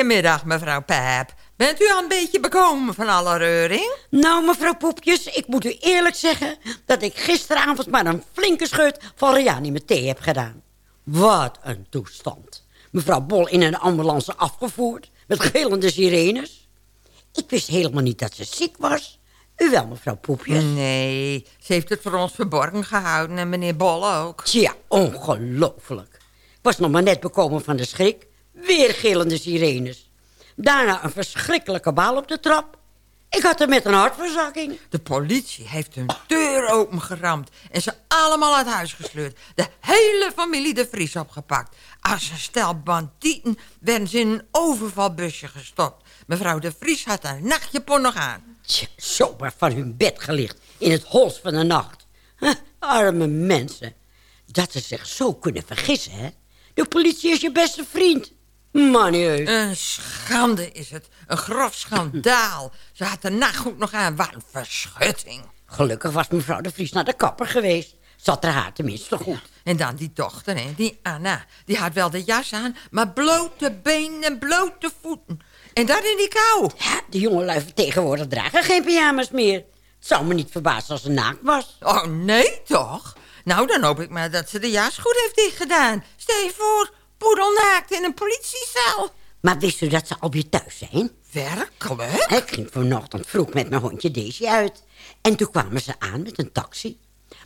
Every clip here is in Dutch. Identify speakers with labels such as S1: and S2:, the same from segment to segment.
S1: Goedemiddag, mevrouw Pijp. Bent u al een beetje bekomen van alle reuring?
S2: Nou, mevrouw Poepjes, ik moet u eerlijk zeggen... dat ik gisteravond maar een flinke scheut van reanimatie heb gedaan. Wat een toestand. Mevrouw Bol in een ambulance afgevoerd... met gillende sirenes. Ik wist helemaal niet dat ze ziek was. U wel, mevrouw Poepjes?
S1: Nee, ze heeft het voor ons verborgen gehouden en meneer Bol ook.
S2: Tja, ongelooflijk. Ik was nog maar net bekomen van de schrik. Weer gillende sirenes. Daarna een verschrikkelijke baal op de trap. Ik had er met een hartverzakking.
S1: De politie heeft hun deur opengeramd en ze allemaal uit huis gesleurd. De hele familie de Vries opgepakt. Als een stel bandieten werden ze in een overvalbusje gestopt. Mevrouw de Vries had een nachtjapon nog aan.
S2: Tja, zomaar van hun bed gelicht in het hols van de nacht. Huh, arme mensen. Dat ze zich zo kunnen vergissen, hè? De politie is je beste vriend. Manieus.
S1: Een schande is het. Een grof schandaal. Ze had de nachtgoed nog aan. Wat een verschutting.
S2: Gelukkig was mevrouw de Vries naar de kapper geweest. Zat er haar tenminste goed.
S1: En dan die dochter, hè, die Anna. Die had wel de jas aan, maar blote benen en blote voeten. En dat in die kou.
S2: Ja, de jongelui tegenwoordig dragen geen pyjama's meer. Het zou me niet verbazen als ze naakt was.
S1: Oh, nee toch? Nou, dan hoop ik maar dat ze de jas goed heeft dichtgedaan. Stel je voor, poedelnaakt in een politiecel.
S2: Maar wist u dat ze alweer thuis zijn?
S1: Werkelijk?
S2: Ik ging vanochtend vroeg met mijn hondje Daisy uit. En toen kwamen ze aan met een taxi.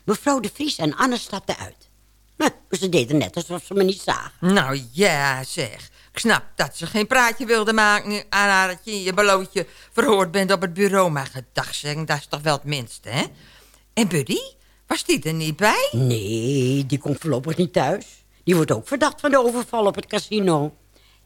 S2: Mevrouw de Vries en Anne stapten uit. Nou, ze deden net alsof ze me niet zagen.
S1: Nou ja, zeg. Ik snap dat ze geen praatje wilde maken aan haar dat je in je belootje verhoord bent op het bureau. Maar gedag zeggen, dat is toch wel het minste, hè? En Buddy, was die er niet bij?
S2: Nee, die komt voorlopig niet thuis. Die wordt ook verdacht van de overval op het casino.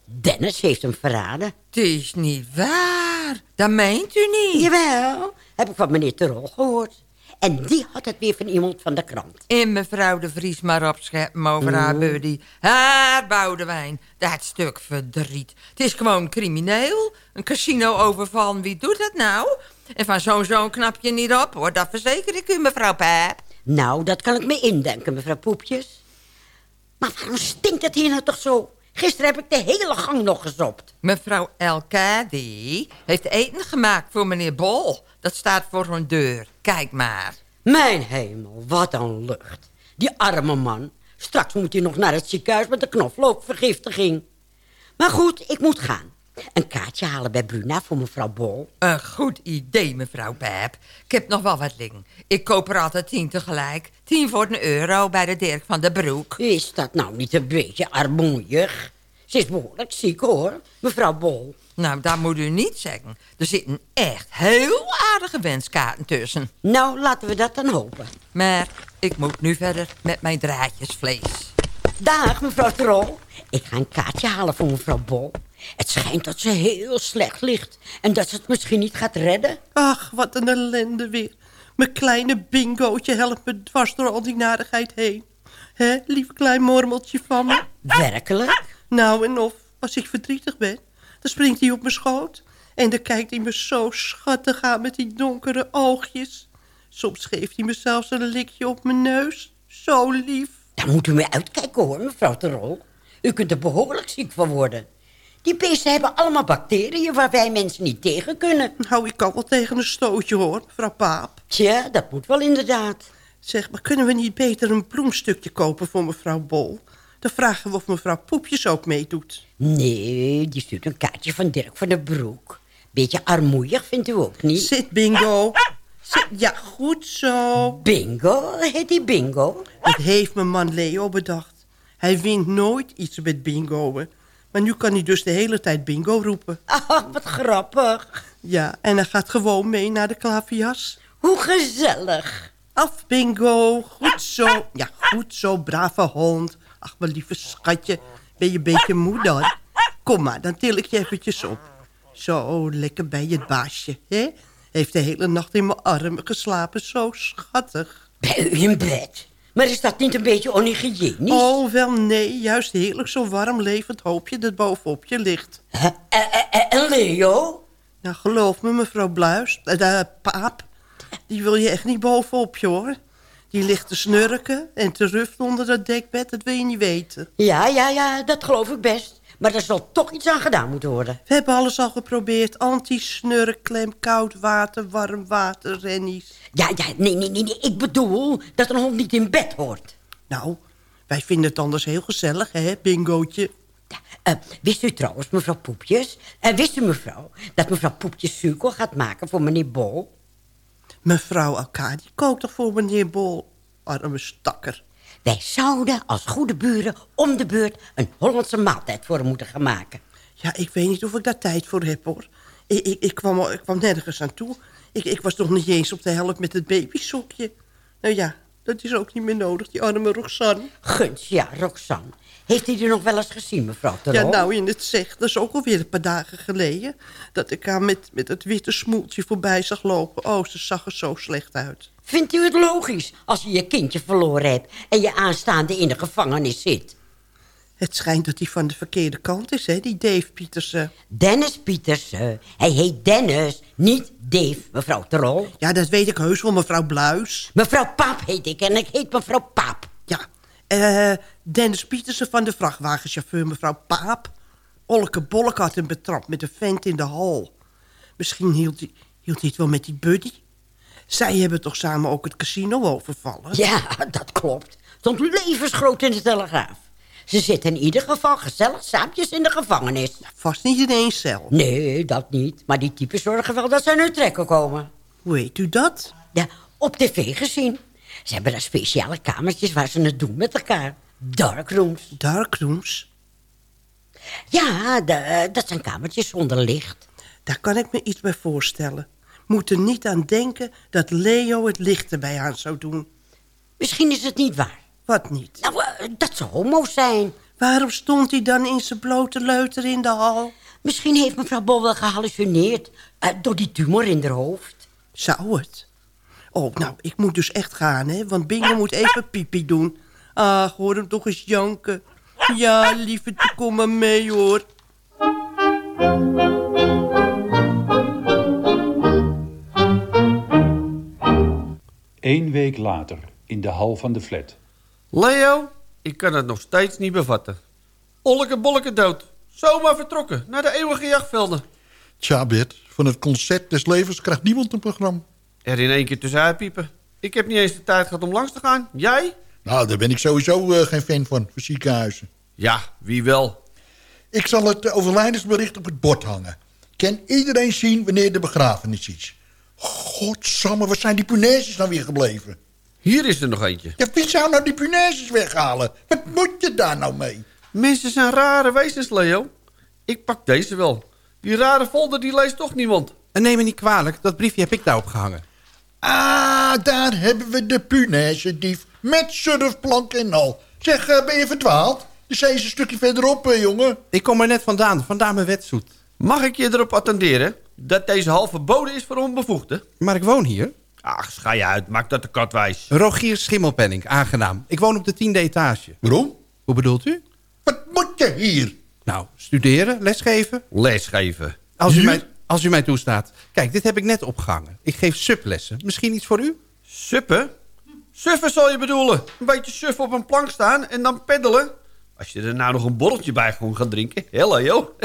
S2: Dennis heeft hem verraden.
S1: Het is niet waar. Dat meent u niet.
S2: Jawel, heb ik van meneer Terol gehoord. En die had het weer van iemand van de krant.
S1: En mevrouw de Vries maar opscheppen over haar buddy. Haar Boudewijn, dat stuk verdriet. Het is gewoon crimineel. Een casino overvallen, wie doet dat nou? En van zo'n zoon knap je niet op, hoor. Dat verzeker ik u, mevrouw Pijp.
S2: Nou, dat kan ik me indenken, mevrouw Poepjes. Maar waarom stinkt het hier nou toch zo? Gisteren heb ik de hele gang nog gezopt.
S1: Mevrouw Elkadi heeft eten gemaakt voor meneer Bol. Dat staat voor hun deur. Kijk maar.
S2: Mijn hemel, wat een lucht. Die arme man. Straks moet hij nog naar het ziekenhuis met een knoflookvergiftiging. Maar goed, ik moet gaan. Een kaartje halen bij Bruna voor mevrouw Bol.
S1: Een goed idee, mevrouw Pijp. Ik heb nog wel wat ling. Ik koop er altijd tien tegelijk. Tien voor een euro bij de Dirk van de Broek.
S2: Is dat nou niet een beetje armoeig? Ze is behoorlijk ziek, hoor, mevrouw Bol.
S1: Nou, dat moet u niet zeggen. Er zitten echt heel aardige wenskaarten tussen.
S2: Nou, laten we dat dan hopen.
S1: Maar ik moet nu verder met mijn draadjesvlees.
S2: Dag, mevrouw Trol. Ik ga een kaartje halen voor mevrouw Bol. Het schijnt dat ze heel slecht ligt. En dat ze het misschien niet gaat redden.
S3: Ach, wat een ellende weer. Mijn kleine bingootje helpt me dwars door al die narigheid heen. Hé, lief klein mormeltje van me.
S2: Werkelijk?
S3: Nou en of, als ik verdrietig ben, dan springt hij op mijn schoot. En dan kijkt hij me zo schattig aan met die donkere oogjes. Soms geeft hij me zelfs een likje op mijn neus. Zo lief.
S2: Daar moet u mee uitkijken hoor, mevrouw Terol. U kunt er behoorlijk ziek van worden. Die beesten hebben allemaal bacteriën waar wij mensen niet tegen kunnen.
S3: Nou, ik kan wel tegen een stootje hoor, mevrouw Paap.
S2: Tja, dat moet wel inderdaad.
S3: Zeg, maar kunnen we niet beter een bloemstukje kopen voor mevrouw Bol? Dan vragen we of mevrouw Poepjes ook meedoet.
S2: Nee, die stuurt een kaartje van Dirk van der Broek. Beetje armoeig, vindt u ook niet?
S3: Zit bingo. Zit, ja, goed zo.
S2: Bingo? Heet die bingo?
S3: Dat heeft mijn man Leo bedacht. Hij wint nooit iets met bingoen. Maar nu kan hij dus de hele tijd bingo roepen.
S2: Ah, wat grappig.
S3: Ja, en hij gaat gewoon mee naar de klavias.
S2: Hoe gezellig.
S3: Af, bingo. Goed zo. Ja, goed zo, brave hond. Ach, mijn lieve schatje. Ben je een beetje moe dan? Kom maar, dan til ik je eventjes op. Zo, lekker bij het baasje, hè? Heeft de hele nacht in mijn armen geslapen. Zo schattig.
S2: Bij u in bed? Maar is dat niet een beetje onhygiënisch?
S3: Oh, wel nee. Juist heerlijk zo'n warm levend hoopje dat bovenop je ligt.
S2: Huh? En, en- en Leo?
S3: Nou, geloof me, mevrouw Bluis, eh, de paap, die wil je echt niet bovenop je, hoor. Die ligt te snurken en te ruften onder dat dekbed, dat wil je niet weten.
S2: Ja, ja, ja, dat geloof ik best. Maar er zal toch iets aan gedaan moeten worden.
S3: We hebben alles al geprobeerd. Anti-snurkklem, koud water, warm water, rennies.
S2: Ja, ja, nee, nee, nee, nee. Ik bedoel dat een hond niet in bed hoort.
S3: Nou, wij vinden het anders heel gezellig, hè, bingootje?
S2: Ja, eh, wist u trouwens, mevrouw Poepjes... en wist u mevrouw dat mevrouw Poepjes suiker gaat maken voor meneer Bol?
S3: Mevrouw Arcadie kookt toch voor meneer Bol? Arme stakker.
S2: Wij zouden als goede buren om de beurt... een Hollandse maaltijd voor hem moeten gaan maken.
S3: Ja, ik weet niet of ik daar tijd voor heb, hoor. Ik, ik, ik, kwam, ik kwam nergens aan toe. Ik, ik was nog niet eens op de helft met het babysokje. Nou ja, dat is ook niet meer nodig, die arme Roxanne.
S2: Guns, ja, Roxanne. Heeft u die nog wel eens gezien, mevrouw
S3: Ja, nou je het zegt, dat is ook alweer een paar dagen geleden... dat ik haar met, met het witte smoeltje voorbij zag lopen. Oh, ze zag er zo slecht uit.
S2: Vindt u het logisch als je je kindje verloren hebt... en je aanstaande in de gevangenis zit?
S3: Het schijnt dat hij van de verkeerde kant is, hè, die Dave Pietersen.
S2: Dennis Pietersen. Hij heet Dennis, niet Dave, mevrouw Terol.
S3: Ja, dat weet ik heus wel, mevrouw Bluis.
S2: Mevrouw Paap heet ik en ik heet mevrouw Paap.
S3: Ja, eh, Dennis Pietersen van de vrachtwagenchauffeur, mevrouw Paap. Olke Bollek had hem betrapt met een vent in de hal. Misschien hield hij, hield hij het wel met die buddy. Zij hebben toch samen ook het casino overvallen?
S2: Ja, dat klopt. Stond levensgroot in de Telegraaf. Ze zitten in ieder geval gezellig saampjes in de gevangenis.
S3: Vast niet in één cel.
S2: Nee, dat niet. Maar die typen zorgen wel dat ze aan hun trekken komen.
S3: Hoe weet u dat?
S2: Ja, op tv gezien. Ze hebben daar speciale kamertjes waar ze het doen met elkaar. Darkrooms.
S3: Darkrooms?
S2: Ja, de- dat zijn kamertjes zonder licht.
S3: Daar kan ik me iets bij voorstellen. Moet er niet aan denken dat Leo het licht erbij aan zou doen.
S2: Misschien is het niet waar.
S3: Wat niet?
S2: Nou, eh, dat ze homo's zijn.
S3: Waarom stond hij dan in zijn blote leuter in de hal?
S2: Misschien heeft mevrouw Bol wel gehallucineerd... eh, door die tumor in haar hoofd.
S3: Zou het? Oh, nou, ik moet dus echt gaan, hè? Want Bingo moet even pipi doen. Ach, hoor hem toch eens janken. Ja, lieverd, kom maar mee, hoor.
S4: Eén week later, in de hal van de flat.
S5: Leo, ik kan het nog steeds niet bevatten. Olleke bolleke dood. Zomaar vertrokken naar de eeuwige jachtvelden.
S6: Tja, Bert, van het concept des levens krijgt niemand een programma.
S5: Er in één keer tussenuit piepen. Ik heb niet eens de tijd gehad om langs te gaan. Jij?
S6: Nou, daar ben ik sowieso eh, geen fan van, voor ziekenhuizen.
S5: Ja, wie wel.
S6: Ik zal het eh, overlijdensbericht op het bord hangen. Kan iedereen zien wanneer de begrafenis is? Godsamme, waar zijn die punaises nou weer gebleven?
S5: Hier is er nog eentje.
S6: Ja, wie zou nou die punaises weghalen? Wat moet je daar nou mee?
S5: Mensen zijn rare wezens, Leo. Ik pak deze wel. Die rare folder die leest toch niemand.
S7: En neem me niet kwalijk, dat briefje heb ik daar opgehangen.
S6: Ah, daar hebben we de punaise-dief. Met surfplank en al. Zeg, eh, ben je verdwaald? De zee is een stukje verderop, eh, jongen.
S7: Ik kom er net vandaan, vandaar mijn wetsoet.
S5: Mag ik je erop attenderen dat deze hal verboden is voor onbevoegden?
S7: Maar ik woon hier.
S5: Ach, scha je uit. Maak dat de kat wijs.
S7: Rogier Schimmelpenning, aangenaam. Ik woon op de tiende etage.
S6: Waarom?
S7: Hoe bedoelt u?
S6: Wat moet je hier?
S7: Nou, studeren, lesgeven.
S5: Lesgeven.
S7: Als u, mij, als u mij toestaat. Kijk, dit heb ik net opgehangen. Ik geef sublessen. Misschien iets voor u?
S5: Suppen? Suffen zal je bedoelen. Een beetje suffen op een plank staan en dan peddelen. Als je er nou nog een borreltje bij gewoon gaat drinken. Hé, joh.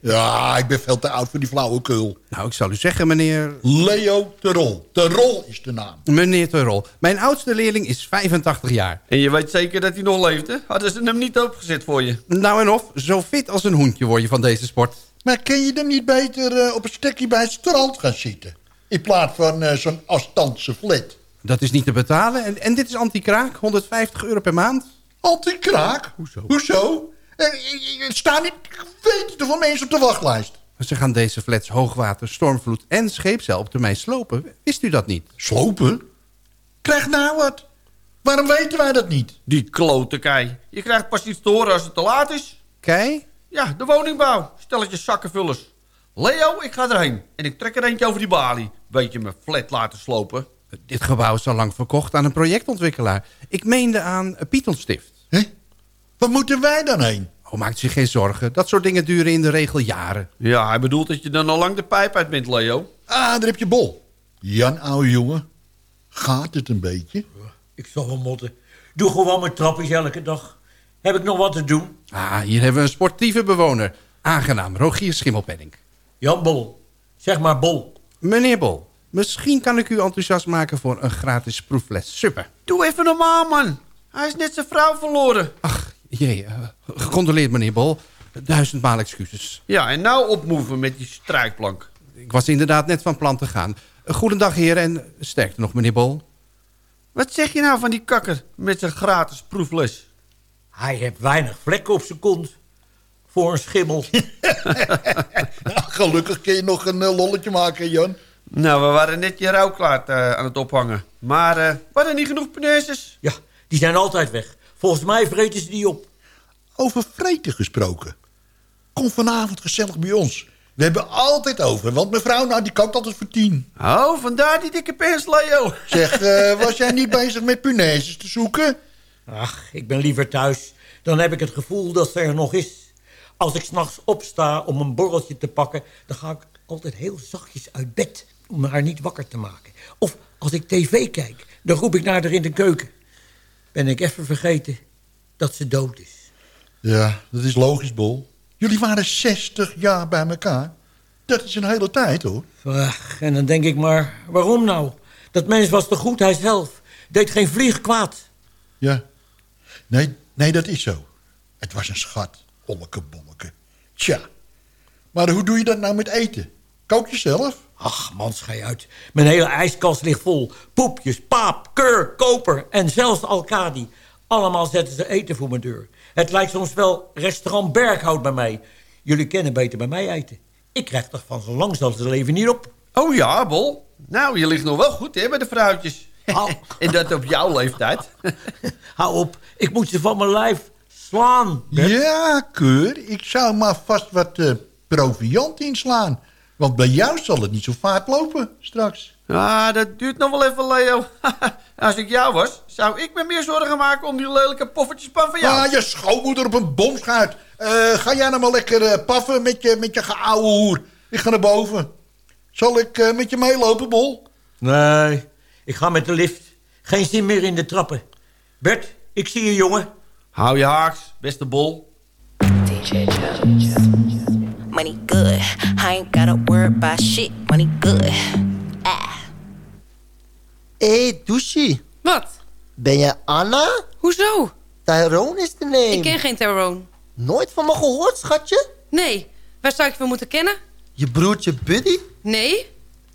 S6: Ja, ik ben veel te oud voor die flauwekul.
S7: Nou, ik zal u zeggen, meneer...
S6: Leo Terol. Terol is de naam.
S7: Meneer Terrol. Mijn oudste leerling is 85 jaar.
S5: En je weet zeker dat hij nog leeft, hè? Hadden ze hem niet opgezet voor je.
S7: Nou en of, zo fit als een hoentje word je van deze sport.
S6: Maar kun je dan niet beter eh, op een stekje bij het strand gaan zitten? In plaats van eh, zo'n afstandse flat.
S7: Dat is niet te betalen. En, en dit is anti-kraak, 150 euro per maand.
S6: Anti-kraak? Hoezo? Hoezo? Eh, eh, Er staan niet weten van mensen op de wachtlijst.
S7: Ze gaan deze flats hoogwater, stormvloed en scheepszeil op termijn slopen. Wist u dat niet?
S6: Slopen? Krijg nou wat. Waarom weten wij dat niet?
S5: Die klote kei. Je krijgt pas iets te horen als het te laat is.
S7: Kei?
S5: Ja, de woningbouw. Stelletje zakkenvullers. Leo, ik ga erheen. En ik trek er eentje over die balie. Weet je me flat laten slopen?
S7: Dit gebouw is al lang verkocht aan een projectontwikkelaar. Ik meende aan Pythonstift.
S6: Hé? Waar moeten wij dan heen?
S7: Oh, maakt zich geen zorgen. Dat soort dingen duren in de regel jaren.
S5: Ja, hij bedoelt dat je dan al lang de pijp uit bent, Leo.
S6: Ah, daar heb je bol. Jan, ouwe jongen. Gaat het een beetje?
S8: Ik zal wel motten. Doe gewoon mijn trapjes elke dag. Heb ik nog wat te doen?
S7: Ah, hier hebben we een sportieve bewoner. Aangenaam, Rogier Schimmelpenning.
S8: Jan Bol. Zeg maar Bol.
S7: Meneer Bol, misschien kan ik u enthousiast maken voor een gratis proefles super.
S5: Doe even normaal, man. Hij is net zijn vrouw verloren.
S7: Ach, jee, eh, gecondoleerd meneer Bol. Duizendmaal excuses.
S5: Ja, en nou opmoeven met die strijkplank.
S7: Ik was inderdaad net van plan te gaan. Eh, Goedendag heren en sterkte nog meneer Bol.
S5: Wat zeg je nou van die kakker met zijn gratis proefles?
S8: Hij heeft weinig vlekken op zijn kont. Voor een schimmel.
S6: Nou, gelukkig kun je nog een eh, lolletje maken, Jan.
S5: Nou, we waren net je rouwklaart eh, aan het ophangen. Maar eh waren er niet genoeg punaises?
S8: ja, die zijn altijd weg. Volgens mij vreten ze die op.
S6: Over vreten gesproken. Kom vanavond gezellig bij ons. We hebben altijd over, want mevrouw nou, die kookt altijd voor tien.
S5: Oh, vandaar die dikke pens, Leo.
S6: Zeg, eh, was jij niet bezig met punaises te zoeken?
S8: Ach, ik ben liever thuis. Dan heb ik het gevoel dat ze er nog is. Als ik s'nachts opsta om een borreltje te pakken... dan ga ik altijd heel zachtjes uit bed om haar niet wakker te maken. Of als ik tv kijk, dan roep ik naar haar in de keuken. Ben ik even vergeten dat ze dood is.
S6: Ja, dat is logisch, Bol. Jullie waren 60 jaar bij elkaar. Dat is een hele tijd, hoor.
S8: Ach, en dan denk ik maar, waarom nou? Dat mens was de goedheid zelf. Deed geen vlieg kwaad.
S6: Ja. Nee, nee, dat is zo. Het was een schat. Olleke bolleke. Tja. Maar hoe doe je dat nou met eten? Kook je zelf?
S8: Ach, man, schei uit. Mijn hele ijskast ligt vol. Poepjes, paap, keur, koper en zelfs Alkadi. Allemaal zetten ze eten voor mijn deur. Het lijkt soms wel restaurant Berghout bij mij. Jullie kennen beter bij mij eten. Ik krijg toch van zo lang zelfs het leven niet op.
S5: Oh ja, Bol. Nou, je ligt nog wel goed hè, bij de vrouwtjes.
S8: Au.
S5: en dat op jouw leeftijd.
S8: Hou op, ik moet ze van mijn lijf slaan. Bert.
S6: Ja, keur. Ik zou maar vast wat eh, proviant inslaan. Want bij jou zal het niet zo vaart lopen straks.
S5: Ah, dat duurt nog wel even, Leo. Als ik jou was, zou ik me meer zorgen maken om die lelijke poffertjespan van jou.
S6: Ja, je schoonmoeder op een bomschuit. Eh, ga jij nou maar lekker eh, paffen met je, met je geouwe hoer. Ik ga naar boven. Zal ik eh, met je meelopen, Bol?
S8: Nee, ik ga met de lift. Geen zin meer in de trappen. Bert, ik zie je, jongen.
S5: Hou je haaks, beste Bol.
S9: DJ Jones. Money good. I ain't gotta worry about shit. Money good. Ah.
S10: Hé, hey, Douchie.
S11: Wat?
S10: Ben je Anna?
S11: Hoezo?
S10: Tyrone is de name.
S11: Ik ken geen Tyrone.
S10: Nooit van me gehoord, schatje?
S11: Nee. Waar zou ik van moeten kennen?
S10: Je broertje Buddy?
S11: Nee.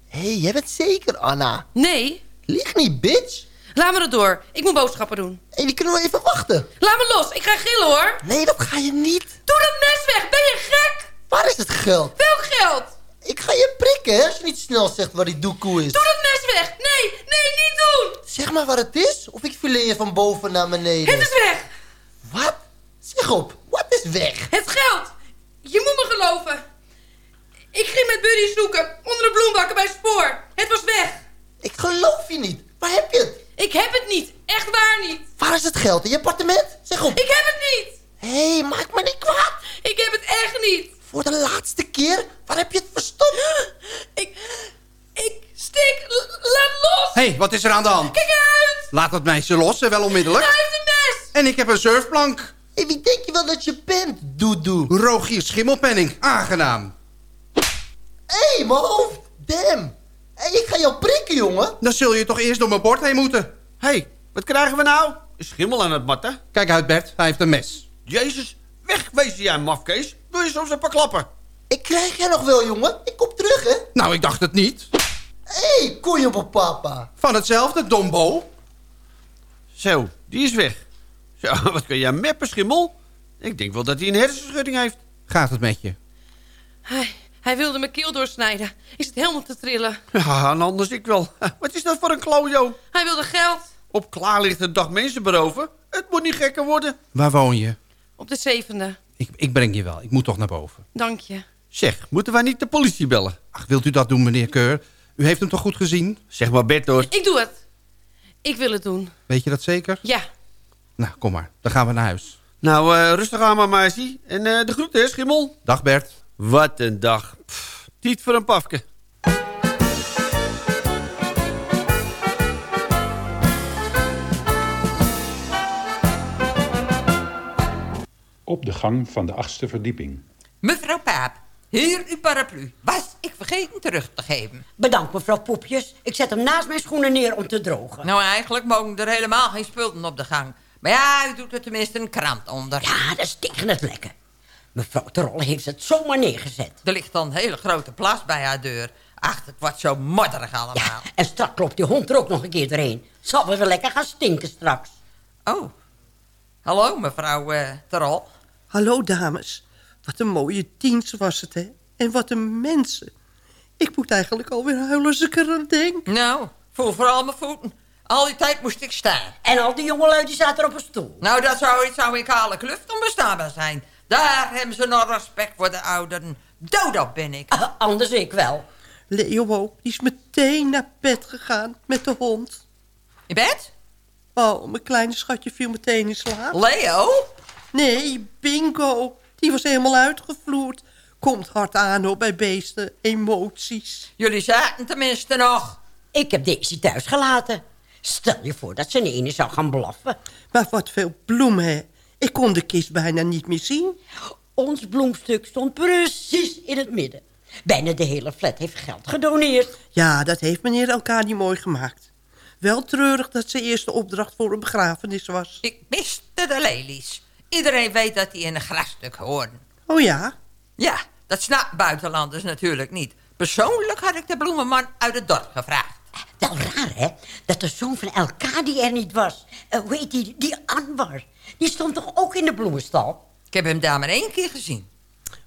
S10: Hé, hey, jij bent zeker Anna.
S11: Nee.
S10: Lieg niet, bitch.
S11: Laat me erdoor. Ik moet boodschappen doen.
S10: Hé, hey, die kunnen we even wachten.
S11: Laat me los. Ik ga gillen, hoor.
S10: Nee, dat ga je niet.
S11: Doe dat mes weg. Ben je gek?
S10: Waar is het geld?
S11: Welk geld?
S10: Ik ga je prikken, hè, als je niet snel zegt waar die doekoe is.
S11: Doe dat mes weg. Nee, nee, niet doen.
S10: Zeg maar waar het is, of ik filet je van boven naar beneden.
S11: Het is weg.
S10: Wat? Zeg op, wat is weg?
S11: Het geld. Je moet me geloven. Ik ging met Buddy zoeken onder de bloembakken bij Spoor. Het was weg.
S10: Ik geloof je niet. Waar heb je het?
S11: Ik heb het niet. Echt waar niet.
S10: Waar is het geld? In je appartement? Zeg op.
S11: Ik heb het niet.
S10: Hé, hey, maak me niet kwaad.
S11: Ik heb het echt niet.
S10: Voor de laatste keer? Waar heb je het verstopt?
S11: Ik... Ik stik. Laat los.
S7: Hé, hey, wat is er aan de hand?
S11: Kijk uit.
S7: Laat dat meisje los en wel onmiddellijk.
S11: Hij heeft een mes.
S7: En ik heb een surfplank.
S10: Hé, wie denk je wel dat je bent, doedoe?
S7: Rogier Schimmelpenning, aangenaam.
S10: Hé, hey, mijn hoofd. Damn. Hé, hey, ik ga jou prikken, jongen.
S7: Dan zul je toch eerst door mijn bord heen moeten.
S5: Hé, hey, wat krijgen we nou? Een schimmel aan het matten?
S7: Kijk uit, Bert. Hij heeft een mes.
S5: Jezus, wegwezen jij, mafkees. Wil je soms een paar klappen?
S10: Ik krijg jij nog wel, jongen. Ik kom terug, hè.
S7: Nou, ik dacht het niet.
S10: Hé, hey, koeien op mijn papa.
S7: Van hetzelfde, dombo.
S5: Zo, die is weg. Zo, wat kun jij meppen, schimmel? Ik denk wel dat hij een hersenschudding heeft.
S7: Gaat het met je?
S11: Hij, hij wilde mijn keel doorsnijden. Ik zit helemaal te trillen.
S5: Ja, en anders ik wel. Wat is dat voor een klojo?
S11: Hij wilde geld.
S5: Op klaarlichte dag mensen beroven. Het moet niet gekker worden.
S7: Waar woon je?
S11: Op de zevende.
S7: Ik, ik breng je wel. Ik moet toch naar boven.
S11: Dank je.
S5: Zeg, moeten wij niet de politie bellen?
S7: Ach, wilt u dat doen, meneer Keur? U heeft hem toch goed gezien?
S5: Zeg maar Bert hoor.
S11: Ik doe het. Ik wil het doen.
S7: Weet je dat zeker?
S11: Ja.
S7: Nou, kom maar. Dan gaan we naar huis.
S5: Nou, uh, rustig aan maar, meisje. En uh, de groeten, hè, schimmel.
S7: Dag, Bert.
S5: Wat een dag. Pff, tiet voor een pafke.
S4: Op de gang van de achtste verdieping.
S1: Mevrouw Paap, hier uw paraplu. Was ik vergeten terug te geven.
S2: Bedankt, mevrouw Poepjes. Ik zet hem naast mijn schoenen neer om te drogen.
S1: Nou, eigenlijk mogen er helemaal geen spullen op de gang. Maar ja, u doet er tenminste een krant onder.
S2: Ja, dat is tegen het lekken. Mevrouw Terol heeft het zomaar neergezet.
S1: Er ligt dan een hele grote plas bij haar deur. Ach, het wordt zo modderig allemaal.
S2: Ja, en straks klopt die hond er ook nog een keer doorheen. Zal we wel lekker gaan stinken straks.
S1: Oh. Hallo, mevrouw uh, Terol.
S3: Hallo, dames. Wat een mooie dienst was het, hè? En wat een mensen. Ik moet eigenlijk alweer huilen als ik er aan denk.
S1: Nou, voel vooral mijn voeten. Al die tijd moest ik staan.
S2: En al die jongelui die zaten op een stoel.
S1: Nou, dat zou iets zou in kale kluft onbestaanbaar zijn. Daar hebben ze nog respect voor de ouderen. Dood ben ik.
S2: Uh, anders ik wel.
S3: Leo ook, die is meteen naar bed gegaan met de hond.
S1: In bed?
S3: Oh, mijn kleine schatje viel meteen in slaap.
S1: Leo?
S3: Nee, Bingo. Die was helemaal uitgevloerd. Komt hard aan hoor, bij beesten. Emoties.
S1: Jullie zaten tenminste nog.
S2: Ik heb deze thuis gelaten. Stel je voor dat ze ene zou gaan blaffen.
S3: Maar wat veel bloemen, hè. Ik kon de kist bijna niet meer zien.
S2: Ons bloemstuk stond precies in het midden. Bijna de hele flat heeft geld gedoneerd.
S3: Ja, dat heeft meneer Elkadi mooi gemaakt. Wel treurig dat zijn eerste opdracht voor een begrafenis was.
S1: Ik miste de lelies. Iedereen weet dat die in een grasstuk horen.
S3: Oh ja?
S1: Ja, dat snapt buitenlanders natuurlijk niet. Persoonlijk had ik de bloemenman uit het dorp gevraagd.
S2: Wel raar, hè? Dat de zoon van Elkadi er niet was. Uh, hoe heet die? Die Anwar. Die stond toch ook in de bloemenstal?
S1: Ik heb hem daar maar één keer gezien.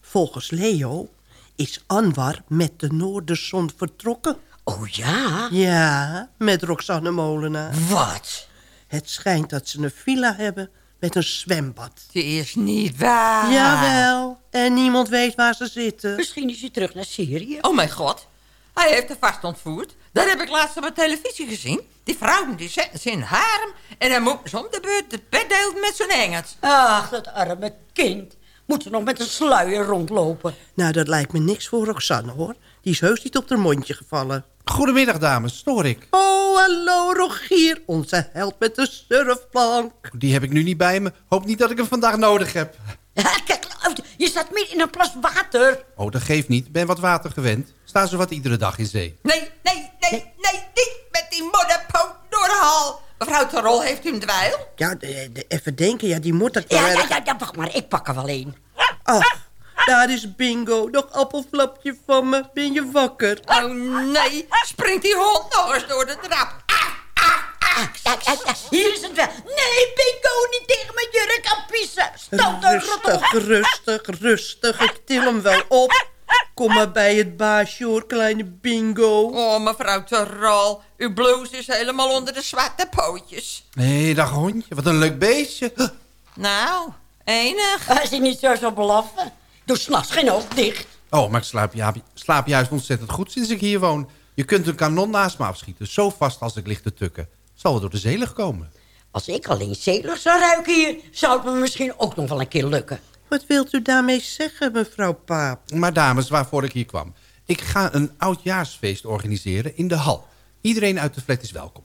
S3: Volgens Leo is Anwar met de Noorderzon vertrokken.
S2: Oh ja?
S3: Ja, met Roxanne Molenaar.
S2: Wat?
S3: Het schijnt dat ze een villa hebben met een zwembad.
S1: Het is niet waar.
S3: Jawel, en niemand weet waar ze zitten.
S2: Misschien is hij terug naar Syrië.
S1: Oh mijn god, hij heeft er vast ontvoerd. Dat heb ik laatst op de televisie gezien. Die vrouwen die zetten ze in harem en dan moeten ze om de beurt het bed delen met zo'n engels.
S2: Ach, dat arme kind. Moet ze nog met een sluier rondlopen.
S3: Nou, dat lijkt me niks voor Roxanne, hoor. Die is heus niet op haar mondje gevallen.
S7: Goedemiddag, dames. Stoor ik?
S3: Oh, hallo, Rogier. Onze held met de surfplank.
S7: Die heb ik nu niet bij me. Hoop niet dat ik hem vandaag nodig heb.
S2: Ja, kijk, je staat midden in een plas water.
S7: Oh, dat geeft niet. Ben wat water gewend. Staan ze wat iedere dag in zee.
S1: Nee, nee, nee, nee, niet met die modderpoot door de hal. Mevrouw Terol, heeft u een dweil?
S3: Ja, de, de, even denken. Ja, die moet er
S2: ja, ja, ja, ja, wacht maar. Ik pak er wel een.
S3: Ach, daar is Bingo. Nog appelflapje van me. Ben je wakker?
S1: Oh nee, springt die hond nog eens door de trap. Ah, ah, ah.
S2: Hier is het wel. Nee, Bingo, niet tegen mijn jurk aan pissen. Stel de
S3: Rustig, rustig, rustig. Ik til hem wel op. Kom maar bij het baasje hoor, kleine bingo.
S1: Oh, mevrouw Terol, uw blouse is helemaal onder de zwarte pootjes.
S7: Nee, dag hondje, wat een leuk beestje.
S1: Nou, enig.
S2: Als hij niet zo zou blaffen. Doe s'nachts geen oog dicht.
S7: Oh, maar ik slaap, ja, slaap juist ontzettend goed sinds ik hier woon. Je kunt een kanon naast me afschieten, zo vast als ik lig te tukken. Zal wel door de zelig komen.
S2: Als ik alleen zelig zou ruiken hier, zou het me misschien ook nog wel een keer lukken.
S3: Wat wilt u daarmee zeggen, mevrouw Paap?
S7: Maar dames, waarvoor ik hier kwam. Ik ga een oudjaarsfeest organiseren in de hal. Iedereen uit de flat is welkom.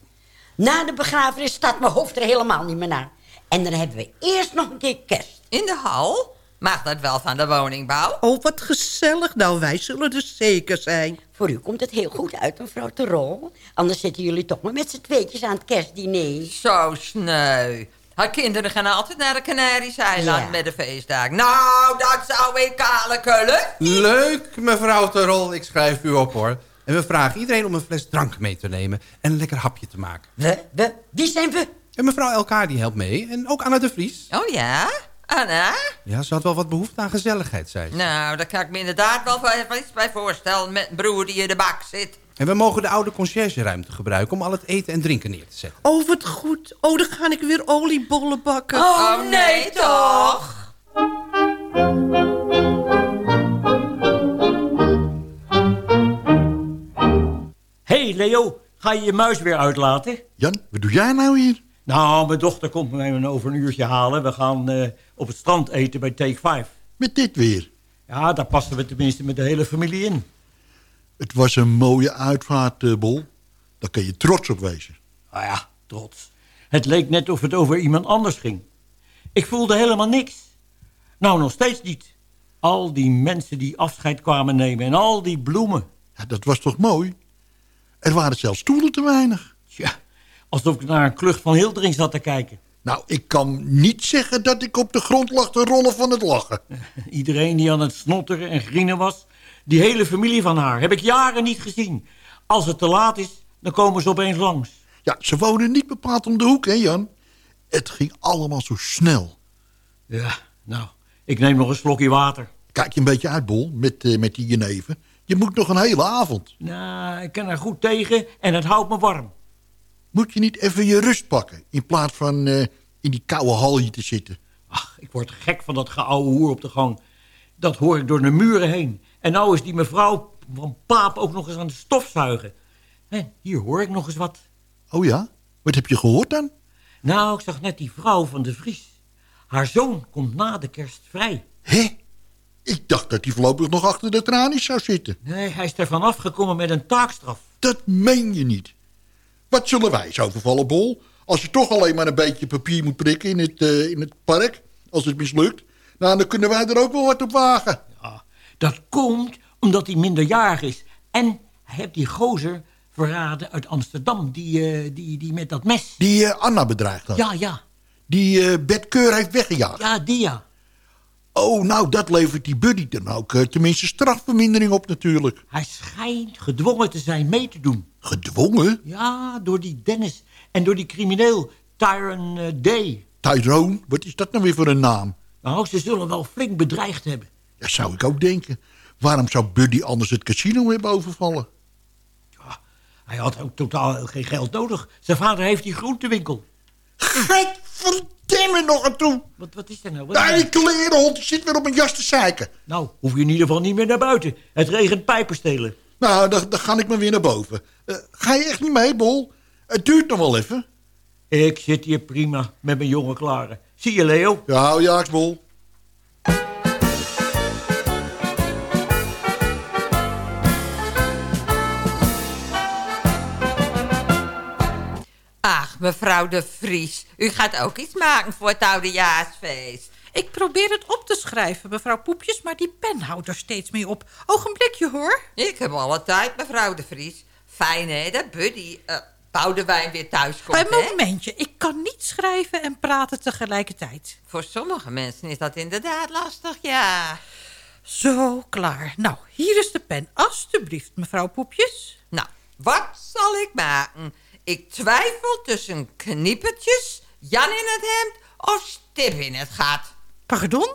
S2: Na de begrafenis staat mijn hoofd er helemaal niet meer naar. En dan hebben we eerst nog een keer kerst.
S1: In de hal? Mag dat wel van de woningbouw?
S3: Oh, wat gezellig. Nou, wij zullen er zeker zijn.
S2: Voor u komt het heel goed uit, mevrouw Terol. Anders zitten jullie toch maar met z'n tweetjes aan het kerstdiner.
S1: Zo sneu. Haar kinderen gaan altijd naar de Canarische eiland ja. met de feestdag. Nou, dat zou ik kale kullen.
S7: Leuk, mevrouw Terol. Ik schrijf u op, hoor. En we vragen iedereen om een fles drank mee te nemen en een lekker hapje te maken.
S2: We? We? Wie zijn we?
S7: En mevrouw Elkaar die helpt mee. En ook Anna de Vries.
S1: Oh ja? Anna?
S7: Ja, ze had wel wat behoefte aan gezelligheid, zei ze.
S1: Nou, daar kan ik me inderdaad wel iets bij voorstellen... met een broer die in de bak zit.
S7: En we mogen de oude conciërgeruimte gebruiken... om al het eten en drinken neer te zetten.
S3: Oh, wat goed. Oh, dan ga ik weer oliebollen bakken.
S1: Oh, oh nee, toch?
S8: hey, Leo. Ga je je muis weer uitlaten?
S6: Jan, wat doe jij nou hier?
S8: Nou, mijn dochter komt me over een uurtje halen. We gaan uh, op het strand eten bij Take 5.
S6: Met dit weer?
S8: Ja, daar passen we tenminste met de hele familie in.
S6: Het was een mooie uitvaart, uh, Bol. Daar kun je trots op wezen.
S8: Ah ja, trots. Het leek net of het over iemand anders ging. Ik voelde helemaal niks. Nou, nog steeds niet. Al die mensen die afscheid kwamen nemen en al die bloemen.
S6: Ja, dat was toch mooi? Er waren zelfs stoelen te weinig.
S8: Tja, alsof ik naar een klucht van Hildering zat te kijken.
S6: Nou, ik kan niet zeggen dat ik op de grond lag te rollen van het lachen.
S8: Iedereen die aan het snotteren en grienen was... die hele familie van haar, heb ik jaren niet gezien. Als het te laat is, dan komen ze opeens langs.
S6: Ja, ze wonen niet bepaald om de hoek, hè Jan? Het ging allemaal zo snel.
S8: Ja, nou, ik neem nog een slokje water.
S6: Kijk je een beetje uit, Bol, met, eh, met die jenever. Je moet nog een hele avond.
S8: Nou, ik kan er goed tegen en het houdt me warm.
S6: Moet je niet even je rust pakken... in plaats van eh, in die koude hal hier te zitten?
S8: Ach, ik word gek van dat geouwe hoer op de gang. Dat hoor ik door de muren heen. En nou is die mevrouw van Paap ook nog eens aan het stofzuigen. Hé, hier hoor ik nog eens wat.
S6: Oh ja? Wat heb je gehoord dan?
S8: Nou, ik zag net die vrouw van de Vries. Haar zoon komt na de kerst vrij.
S6: Hé? Ik dacht dat hij voorlopig nog achter de tralies zou zitten.
S8: Nee, hij is ervan afgekomen met een taakstraf.
S6: Dat meen je niet. Wat zullen wij eens overvallen, Bol? Als je toch alleen maar een beetje papier moet prikken in het, eh, in het park, als het mislukt... nou, dan kunnen wij er ook wel wat op wagen.
S8: Ja, dat komt omdat hij minderjarig is. En hij heeft die gozer verraden uit Amsterdam, die, eh, die, die met dat mes.
S6: Die eh, Anna bedreigd had.
S8: Ja, ja,
S6: Die Bert Keur heeft weggejaagd.
S8: ja, die ja.
S6: Oh, nou, dat levert die buddy dan ook eh, tenminste strafvermindering op natuurlijk.
S8: Hij schijnt gedwongen te zijn mee te doen.
S6: Gedwongen?
S8: Ja, door die Dennis en door die crimineel Tyron eh, Day.
S6: Tyrone? Wat is dat nou weer voor een naam?
S8: Nou, ze zullen wel flink bedreigd hebben.
S6: Dat zou ik ook denken. Waarom zou Buddy anders het casino hebben overvallen?
S8: Hij had ook totaal geen geld nodig. Zijn vader heeft die groentewinkel.
S6: Gek verdimme nog aan toe.
S8: Wat, wat is er nou? Wat
S6: Daar die klerenhond die zit weer op mijn jas te zeiken.
S8: Nou, hoef je in ieder geval niet meer naar buiten. Het regent pijpenstelen.
S6: Nou, dan, dan ga ik maar weer naar boven. Eh, ga je echt niet mee, Bol? Het duurt nog wel even.
S8: Ik zit hier prima met mijn jonge klaren. Zie je, Leo?
S6: Ja, Jaaksbol.
S1: Ach, mevrouw de Vries, u gaat ook iets maken voor het oudejaarsfeest.
S12: Ik probeer het op te schrijven, mevrouw Poepjes, maar die pen houdt er steeds mee op. Ogenblikje hoor.
S1: Ik heb alle tijd, mevrouw de Vries. Fijn, hè, dat Buddy uh, Boudewijn weer thuis komt,
S12: Een
S1: hè?
S12: momentje, ik kan niet schrijven en praten tegelijkertijd.
S1: Voor sommige mensen is dat inderdaad lastig, ja.
S12: Zo, klaar. Nou, hier is de pen. Alsjeblieft, mevrouw Poepjes.
S1: Nou, wat zal ik maken? Ik twijfel tussen kniepertjes, Jan in het hemd of Stip in het gat.
S12: Pardon?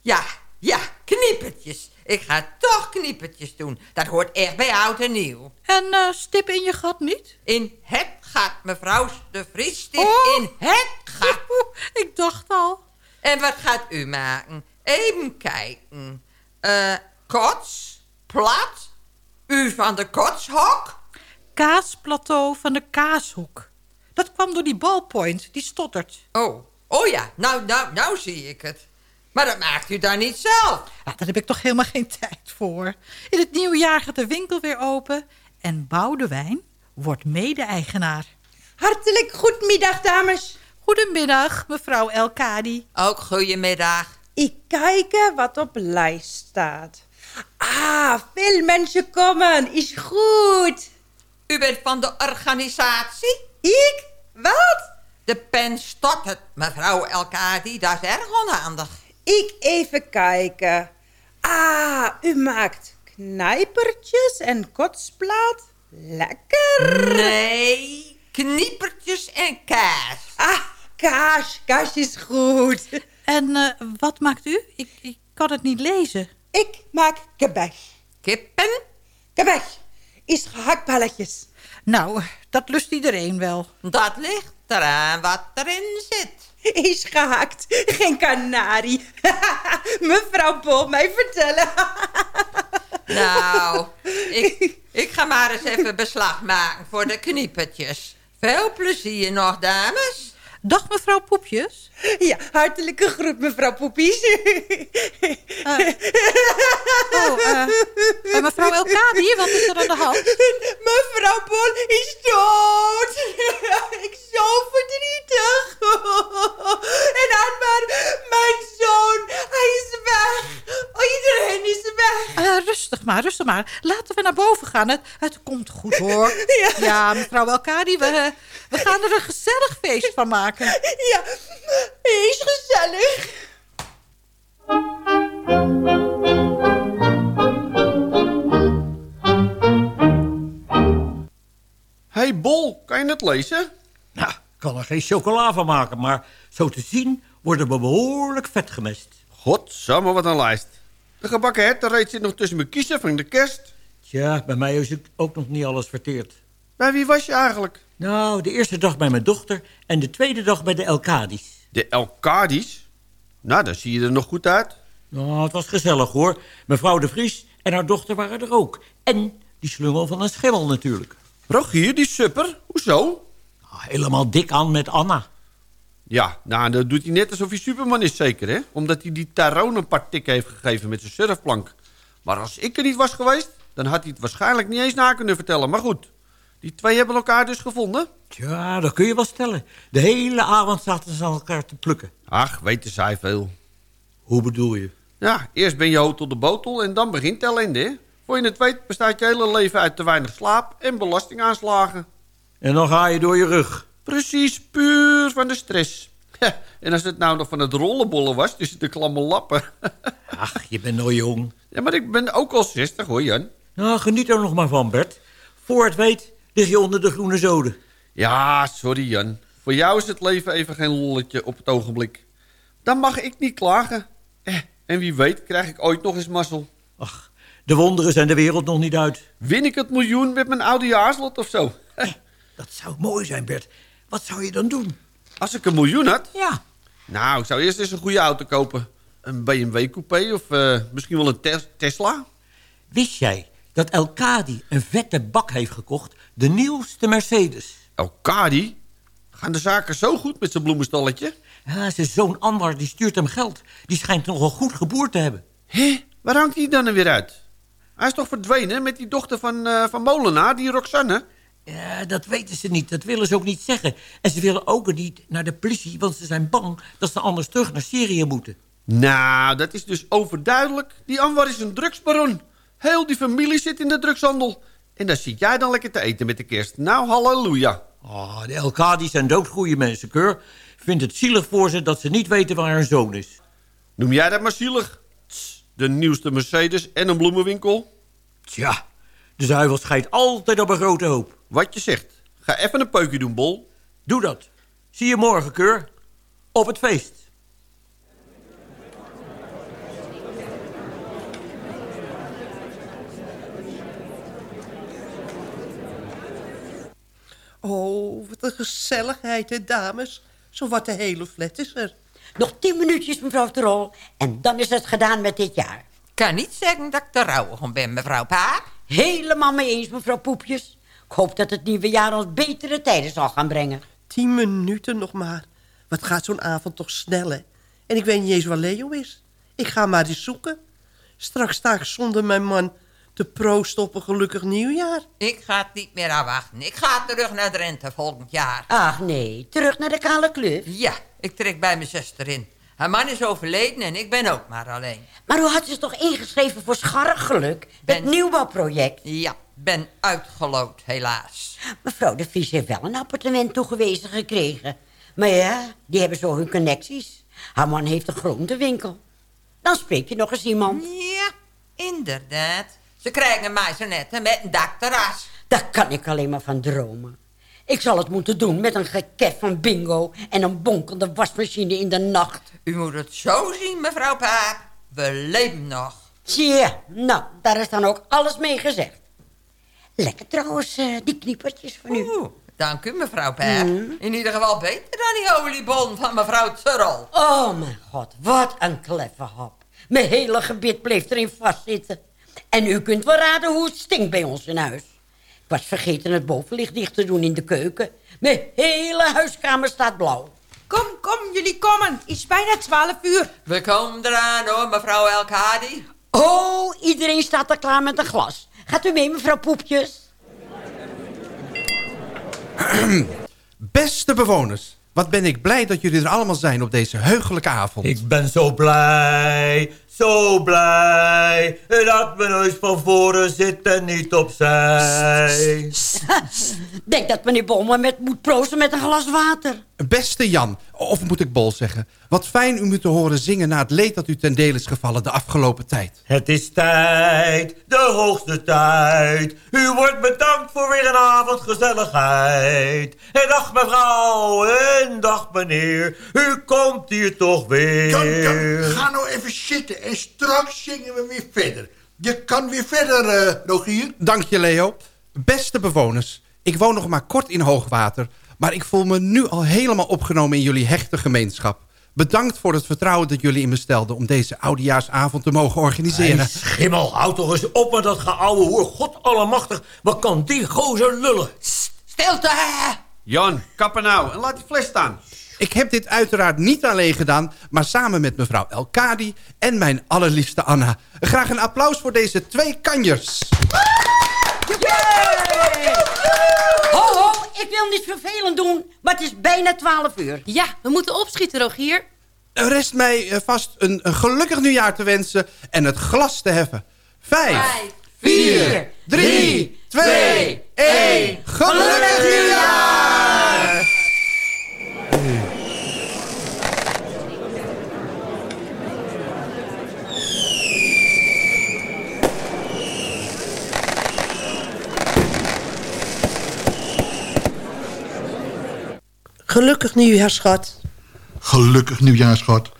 S1: Ja, ja, kniepertjes. Ik ga toch kniepertjes doen. Dat hoort echt bij oud en nieuw.
S12: En eh, stip in je gat niet?
S1: In het gat, mevrouw de Vries. Stip
S12: Oh.
S1: in het gat.
S12: Ik dacht al.
S1: En wat gaat u maken? Even kijken. Eh, kots, plat, u van de kotshok.
S12: Kaasplateau van de kaashoek. Dat kwam door die ballpoint, die stottert.
S1: Oh, oh ja, nou, nou, nou zie ik het. Maar dat maakt u dan niet zelf.
S12: Ja, daar heb ik toch helemaal geen tijd voor. In het nieuwe jaar gaat de winkel weer open... en Boudewijn wordt mede-eigenaar.
S13: Hartelijk goedemiddag, dames.
S12: Goedemiddag, mevrouw Elkadi.
S1: Ook goedemiddag.
S13: Ik kijk wat op lijst staat. Ah, veel mensen komen. Is goed.
S1: U bent van de organisatie?
S13: Ik? Wat?
S1: De pen stottert, mevrouw Elkadi. Dat is erg onhandig.
S13: Ik even kijken. Ah, u maakt knijpertjes en kotsplaat. Lekker.
S1: Nee, kniepertjes en kaas.
S13: Ah, kaas. Kaas is goed.
S12: En eh, wat maakt u? Ik, ik kan het niet lezen.
S13: Ik maak kebab.
S1: Kippen?
S13: Kebab is gehaktballetjes.
S12: Nou, dat lust iedereen wel.
S1: Dat ligt eraan wat erin zit.
S13: Is gehakt, geen kanarie. Mevrouw Bol, mij vertellen.
S1: Nou, ik, ik ga maar eens even beslag maken voor de kniepertjes. Veel plezier nog, dames.
S12: Dag mevrouw Poepjes.
S13: Ja, hartelijke groet mevrouw Poepies. Ah.
S12: Oh, eh, mevrouw Elkadi, wat is er aan de hand?
S13: Mevrouw Bon is dood. Ik zo verdrietig. En Anwar, mijn zoon, hij is weg. Oh, iedereen is weg.
S12: Eh, rustig maar, rustig maar. Laten we naar boven gaan. Het, het komt goed hoor.
S13: Ja, ja
S12: mevrouw Elkadi, we... Eh, we gaan er een gezellig feest van maken.
S13: Ja, is gezellig.
S5: hey Bol, kan je het lezen?
S8: Nou, ik kan er geen chocola van maken, maar zo te zien worden we behoorlijk vet gemest.
S5: Godsamme, wat een lijst. De gebakken hertenreet zit nog tussen mijn kiezen van de kerst.
S8: Tja, bij mij is het ook nog niet alles verteerd.
S5: Bij wie was je eigenlijk?
S8: Nou, de eerste dag bij mijn dochter en de tweede dag bij de Elkadis.
S5: De Elkadis? Nou, dan zie je er nog goed uit.
S8: Nou, het was gezellig hoor. Mevrouw de Vries en haar dochter waren er ook. En die slungel van een schimmel natuurlijk.
S5: Rogier, die supper? Hoezo?
S8: Nou, helemaal dik aan met Anna.
S5: Ja, nou, dan doet hij net alsof hij Superman is zeker, hè? Omdat hij die Tyrone een paar tikken heeft gegeven met zijn surfplank. Maar als ik er niet was geweest, dan had hij het waarschijnlijk niet eens na kunnen vertellen. Maar goed, die twee hebben elkaar dus gevonden.
S8: Tja, dat kun je wel stellen. De hele avond zaten ze aan elkaar te plukken.
S5: Ach, weten zij veel.
S8: Hoe bedoel je?
S5: Ja, eerst ben je hoog tot de botel en dan begint de ellende, hè? Voor je het weet bestaat je hele leven uit te weinig slaap en belastingaanslagen.
S8: En dan ga je door je rug.
S5: Precies, puur van de stress. En als het nou nog van het rollenbollen was tussen de klamme lappen.
S8: Ach, je bent nog jong.
S5: Ja, maar ik ben ook al 60 hoor, Jan.
S8: Nou, geniet er nog maar van, Bert. Voor het weet lig je onder de groene zoden.
S5: Ja, sorry Jan. Voor jou is het leven even geen lolletje op het ogenblik. Dan mag ik niet klagen. Eh, en wie weet krijg ik ooit nog eens mazzel.
S8: Ach, de wonderen zijn de wereld nog niet uit.
S5: Win ik het miljoen met mijn oudejaarslot of zo?
S8: Dat zou mooi zijn, Bert. Wat zou je dan doen?
S5: Als ik een miljoen had?
S8: Ja.
S5: Nou, ik zou eerst eens een goede auto kopen. Een BMW-coupé of eh, misschien wel een Tes- Tesla.
S8: Wist jij dat Elkadi een vette bak heeft gekocht? De nieuwste Mercedes.
S5: Elkadi? Gaan de zaken zo goed met zijn bloemenstalletje?
S8: Ja, zijn zoon Anwar die stuurt hem geld. Die schijnt nogal goed geboerd te hebben.
S5: Hé, waar hangt hij dan weer uit? Hij is toch verdwenen met die dochter van, eh, van Molenaar, die Roxanne?
S8: Ja, dat weten ze niet. Dat willen ze ook niet zeggen. En ze willen ook niet naar de politie, want ze zijn bang dat ze anders terug naar Syrië moeten.
S5: Nou, dat is dus overduidelijk. Die Anwar is een drugsbaron. Heel die familie zit in de drugshandel. En daar zit jij dan lekker te eten met de kerst. Nou, halleluja.
S8: Oh, de Elkadis zijn doodgoeie mensen, Keur. Vindt het zielig voor ze dat ze niet weten waar hun zoon is.
S5: Noem jij dat maar zielig? Tss, de nieuwste Mercedes en een bloemenwinkel?
S8: Tja, de zuivel scheidt altijd op een grote hoop.
S5: Wat je zegt. Ga even een peukje doen, Bol.
S8: Doe dat. Zie je morgen, Keur. Op het feest.
S3: Oh, wat een gezelligheid, hè, dames. Zo wat de hele flat is er.
S2: Nog tien minuutjes, mevrouw Terol. En dan is het gedaan met dit jaar.
S1: kan niet zeggen dat ik er rouwig om ben, mevrouw Paap.
S2: Helemaal mee eens, mevrouw Poepjes. Ik hoop dat het nieuwe jaar ons betere tijden zal gaan brengen.
S3: Tien minuten nog maar. Wat gaat zo'n avond toch snel, hè? En ik weet niet eens waar Leo is. Ik ga maar eens zoeken. Straks sta ik zonder mijn man te proosten op een gelukkig nieuwjaar.
S1: Ik ga het niet meer afwachten. Ik ga terug naar Drenthe volgend jaar.
S2: Ach nee, terug naar de kale kluf.
S1: Ja, ik trek bij mijn zuster in. Haar man is overleden en ik ben ook maar alleen.
S2: Maar hoe had ze toch ingeschreven voor scharregeluk? Het nieuwbouwproject.
S1: Ja, ben uitgeloot, helaas.
S2: Mevrouw de Vries heeft wel een appartement toegewezen gekregen. Maar ja, die hebben zo hun connecties. Haar man heeft een groentewinkel. Dan spreek je nog eens iemand.
S1: Ja, inderdaad. Ze krijgen mij zo net met een dakterras.
S2: Daar kan ik alleen maar van dromen. Ik zal het moeten doen met een gekef van bingo... en een bonkende wasmachine in de nacht.
S1: U moet het zo zien, mevrouw Paap. We leven nog.
S2: Zie je, nou, daar is dan ook alles mee gezegd. Lekker trouwens, eh, die kniepertjes van u.
S1: Oeh, dank u, mevrouw Paap. In ieder geval beter dan die oliebon van mevrouw Turrel.
S2: Oh mijn god, wat een kleffe hap. Mijn hele gebit bleef erin vastzitten. En u kunt wel raden hoe het stinkt bij ons in huis. Ik was vergeten het bovenlicht dicht te doen in de keuken. Mijn hele huiskamer staat blauw.
S13: Kom, kom, jullie komen. Het is bijna twaalf uur.
S1: We komen eraan hoor, mevrouw Elkadi.
S2: Oh, iedereen staat er klaar met een glas. Gaat u mee, mevrouw Poepjes?
S7: Beste bewoners, Wat ben ik blij dat jullie er allemaal zijn op deze heugelijke avond.
S8: Ik ben zo blij, zo blij. Dat mijn neus van voren zit en niet opzij.
S2: Denk dat meneer Bol met moet proosten met een glas water.
S7: Beste Jan, of moet ik Bol zeggen... wat fijn u me te horen zingen na het leed dat u ten deel is gevallen de afgelopen tijd.
S8: Het is tijd, de hoogste tijd. U wordt bedankt voor weer een avond gezelligheid. En dag mevrouw, en dag meneer. U komt hier toch weer.
S6: Jan, Jan, ga nou even zitten en straks zingen we weer verder. Je kan weer verder, eh Rogier.
S7: Dank je, Leo. Beste bewoners, ik woon nog maar kort in Hoogwater... maar ik voel me nu al helemaal opgenomen in jullie hechte gemeenschap. Bedankt voor het vertrouwen dat jullie in me stelden... om deze oudejaarsavond te mogen organiseren.
S8: Hey, schimmel, houd toch eens op met dat geouwe hoer. God allemachtig, wat kan die gozer lullen?
S1: Stilte!
S5: Jan, kappen nou en laat die fles staan.
S7: Ik heb dit uiteraard niet alleen gedaan... maar samen met mevrouw Elkadi en mijn allerliefste Anna. Graag een applaus voor deze twee kanjers.
S2: Ho, ho, ik wil niet vervelend doen, maar het is bijna 12 uur.
S14: Ja, we moeten opschieten, Rogier.
S7: Er rest mij eh, vast een, een gelukkig nieuwjaar te wensen... en het glas te heffen. Vijf, vier, drie, twee, één. Gelukkig nieuwjaar!
S3: Gelukkig nieuwjaar, schat.
S6: Gelukkig nieuwjaarschat.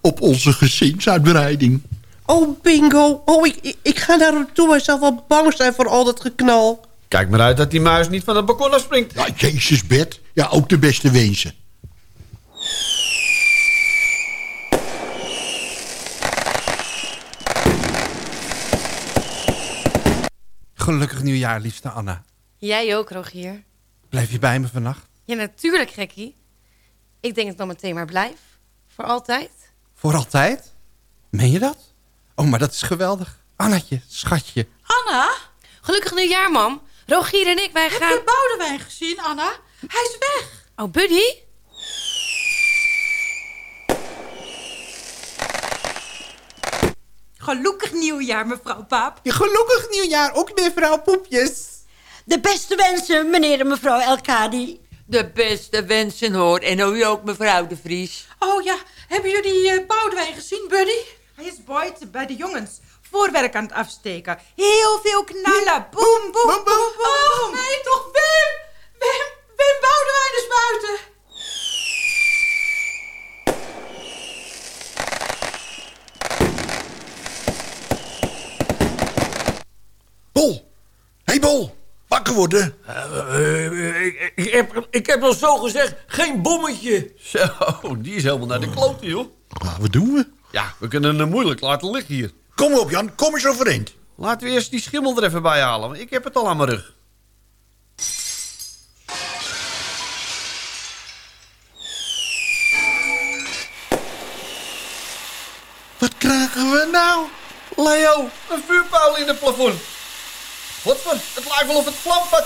S6: Op onze gezinsuitbreiding.
S3: Oh, bingo. Oh, ik, ik, ga naar hem toe. Hij zal wel bang zijn voor al dat geknal.
S5: Kijk maar uit dat die muis niet van het balkon afspringt.
S6: Ja, Jezus bed. Ja, ook de beste wensen.
S7: Gelukkig nieuwjaar, liefste Anna.
S14: Jij ook, Rogier.
S7: Blijf je bij me vannacht?
S14: Ja, natuurlijk, gekkie. Ik denk dat ik dan meteen maar blijf. Voor altijd.
S7: Voor altijd? Meen je dat? Oh, maar dat is geweldig. Annatje, schatje.
S12: Anna,
S14: Gelukkig nieuwjaar, mam. Rogier en ik, wij
S12: heb
S14: gaan...
S12: je Boudewijn gezien, Anna? Hij is weg.
S14: Oh, Buddy?
S12: Gelukkig nieuwjaar, mevrouw Paap.
S7: Gelukkig nieuwjaar, ook mevrouw Poepjes.
S2: De beste wensen, meneer en mevrouw Elkadi.
S1: De beste wensen hoor. En u ook, mevrouw de Vries.
S12: Oh ja, hebben jullie eh Boudewijn gezien, Buddy? Hij is buiten bij de jongens. Voorwerk aan het afsteken. Heel veel knallen. Boem, boem, boem, boem. Oh, nee, toch Wim? Wim, Wim Boudewijn is buiten.
S6: Bol. hey Bol. Wakker worden.
S8: Eh, ik, ik, heb, ik heb al zo gezegd, geen bommetje.
S5: Zo, die is helemaal naar de klote, joh.
S6: Ah, wat doen we?
S5: Ja, we kunnen hem moeilijk laten liggen hier.
S6: Kom op Jan, kom eens overeind.
S5: Laten we eerst die schimmel er even bij halen. want Ik heb het al aan mijn rug.
S6: Wat krijgen we nou?
S5: Leo, een vuurpijl in het plafond. Godver, het lijkt wel of het vlamt.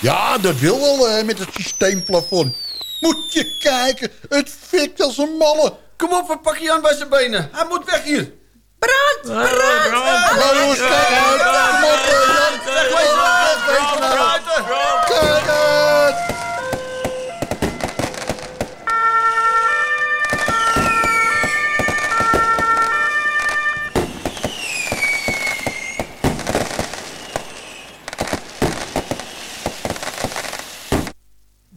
S6: Ja, dat wil wel eh, met het systeemplafond. Moet je kijken, het fikt als een malle.
S5: Kom op, we pakken Jan bij zijn benen. Hij moet weg hier.
S1: Brand! Brand!
S6: Nou jongens, kijk uit. Kom op, eh, Jan. Wegwezen nou. Kijk uit.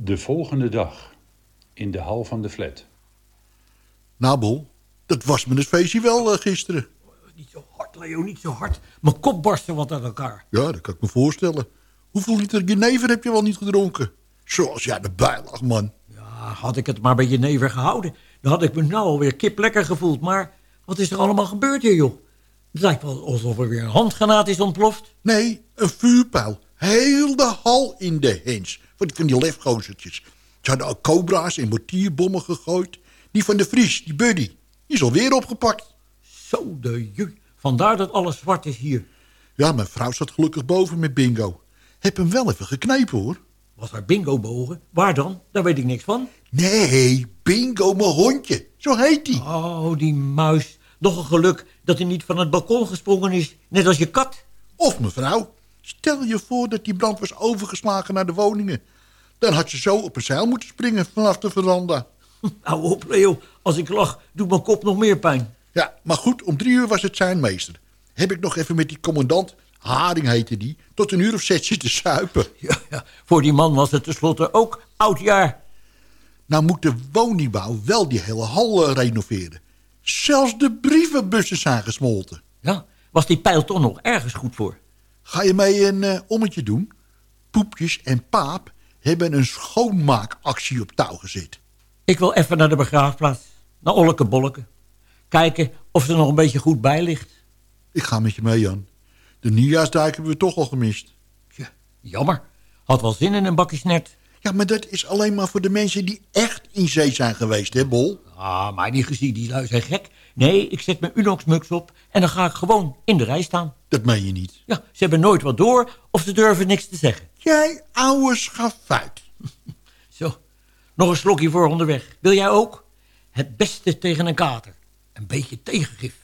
S4: De volgende dag. In de hal van de flat.
S6: Nou Bol, dat was me het feestje wel eh, gisteren.
S8: Niet zo hard, Leo, niet zo hard. Mijn kop barstte wat uit elkaar.
S6: Ja, dat kan ik me voorstellen. Hoeveel liter jenever heb je wel niet gedronken? Zoals jij erbij lag, man.
S8: Ja, had ik het maar bij je never gehouden... dan had ik me nou alweer kip lekker gevoeld. Maar wat is er allemaal gebeurd hier, joh? Het lijkt wel alsof er weer een handgranaat is ontploft.
S6: Nee, een vuurpijl. Heel de hal in de hens. Van die, van die lefgozertjes. Ze hadden al cobra's en mortierbommen gegooid. Die van de Vries, die buddy, die is alweer opgepakt.
S8: Zo de ju. Vandaar dat alles zwart is hier.
S6: Ja, mijn vrouw zat gelukkig boven met bingo. Heb hem wel even geknepen, hoor.
S8: Was er bingo bogen? Waar dan? Daar weet ik niks van.
S6: Nee, Bingo, mijn hondje. Zo heet die.
S8: Oh, die muis. Nog een geluk dat hij niet van het balkon gesprongen is. Net als je kat.
S6: Of mevrouw. Stel je voor dat die brand was overgeslagen naar de woningen. Dan had ze zo op een zeil moeten springen vanaf de veranda.
S8: Hou op, Leo. Als ik lach, doet mijn kop nog meer pijn.
S6: Ja, maar goed, om drie uur was het zijn meester. Heb ik nog even met die commandant, Haring heette die, tot een uur of zes zitten suipen.
S8: Ja, ja, voor die man was het tenslotte ook oudjaar.
S6: Nou moet de woningbouw wel die hele hal eh, renoveren. Zelfs de brievenbussen zijn gesmolten.
S8: Ja, was die pijl toch nog ergens goed voor?
S6: Ga je mee een eh, ommetje doen? Poepjes en Paap hebben een schoonmaakactie op touw gezet.
S8: Ik wil even naar de begraafplaats. Naar Olleke Bolleke. Kijken of ze er nog een beetje goed bij ligt.
S6: Ik ga met je mee, Jan. De nieuwjaarsduik hebben we toch al gemist.
S8: Jammer. Had wel zin in een bakje snert.
S6: Ja, maar dat is alleen maar voor de mensen die echt in zee zijn geweest, hè, Bol?
S8: Ah, maar die gezien, die lui zijn gek. Nee, ik zet mijn Unox-muks op en dan ga ik gewoon in de rij staan.
S6: Dat meen je niet.
S8: Ja, ze hebben nooit wat door of ze durven niks te zeggen.
S6: Jij ouwe schafuit.
S8: Zo, nog een slokje voor onderweg. Wil jij ook? Het beste tegen een kater. Een beetje tegengif.